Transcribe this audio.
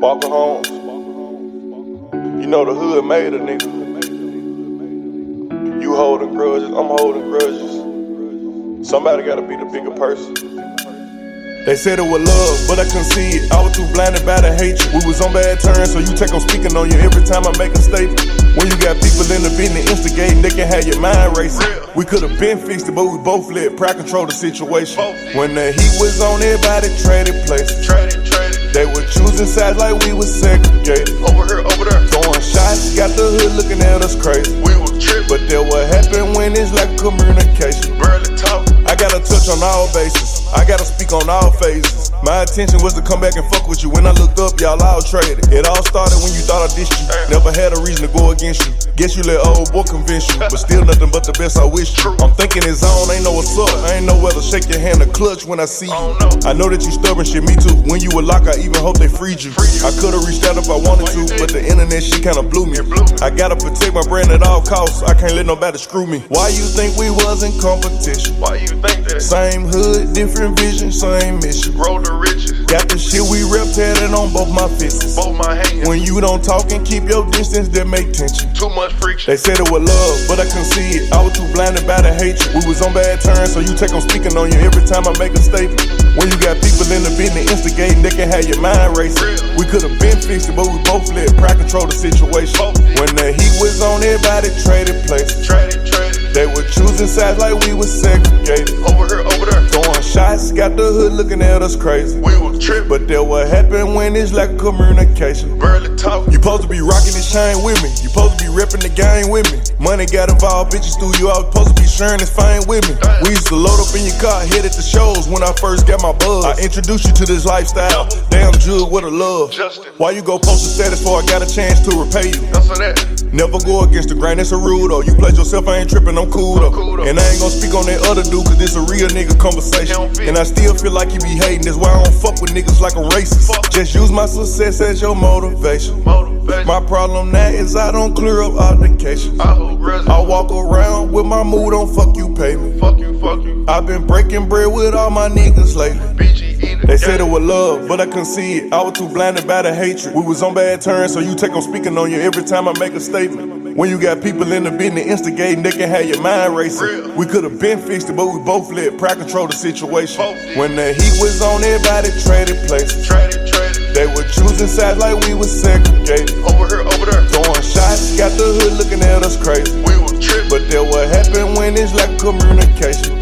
Walker Homes. You know the hood made a nigga. You holding grudges, I'm holding grudges. Somebody gotta be the bigger person. They said it was love, but I couldn't see it. I was too blinded by the hatred. We was on bad terms, so you take on speaking on you every time I make a statement. When you got people in the business instigating, they can have your mind racing. We could have been fixed it, but we both let pride control the situation. When the heat was on, everybody traded places. Traded, traded. They were choosing sides like we was segregated. Over here, over there. Throwing shots, got the hood looking at us crazy. We was tripping, But then what happened when it's like communication? On all bases. I gotta speak on all phases. My intention was to come back and fuck with you. When I looked up, y'all all traded. It all started when you thought I dissed you. Never had a reason to go against you. Guess you let old boy convince you. But still nothing but the best I wish you. I'm thinking it's on, ain't know what's up. I ain't know whether shake your hand or clutch when I see you. I know that you stubborn shit, me too. When you were locked, I even hope they freed you. I could've reached out if I wanted to, but the internet shit kinda blew me. I gotta protect my brand at all costs. I can't let nobody screw me. Why you think we was in competition? Why you think that? Same hood, different vision, same mission. Roll the riches, Got the shit we rep tatted on both my fists. both my hands. When you don't talk and keep your distance, that make tension. Too much friction. They said it was love, but I couldn't see it. I was too blinded by the hatred. We was on bad terms, so you take on speaking on you every time I make a statement. When you got people in the business instigating, they can have your mind racing. We could have been fixed it, but we both let pride control the situation. When the heat was on, everybody traded places. Traded, traded. They were choosing sides like we was segregated. Over here, over there. Throwing shots, got the hood looking at us crazy. We was tripping, But then what happened when it's like communication? barely talking. You supposed to be rocking this chain with me. You supposed to be repping the game with me. Money got involved, bitches threw you out. Supposed to be sharing this fame with me. We used to load up in your car, hit at the shows when I first got my buzz. I introduced you to this lifestyle. Damn, Jug, what a love. Justin. Why you go post a status for I got a chance to repay you? That's for that. Never go against the grain, it's a rule though. You pledge yourself, I ain't tripping, I'm cool though. cool, though. And I ain't gonna speak on that other dude, cause this a real nigga conversation. And I still feel like you be hating, that's why I don't fuck with niggas like a racist. Fuck. Just use my success as your motivation. Motivation. My problem now is I don't clear up obligations. I. I walk around with my mood on fuck you, pay me. Fuck you, fuck you. I've been breaking bread with all my niggas lately. They said it was love, but I couldn't see it. I was too blinded by the hatred. We was on bad terms, so you take on speaking on you every time I make a statement. When you got people in the business instigating, they can have your mind racing. We could have been fixed it, but we both let pride control the situation. When the heat was on, everybody traded places. Traded, traded. They were choosing sides like we was segregated. Over here, over there. Throwing shots, got the hood looking at us crazy. We was tripping, But then what happened when it's like communication?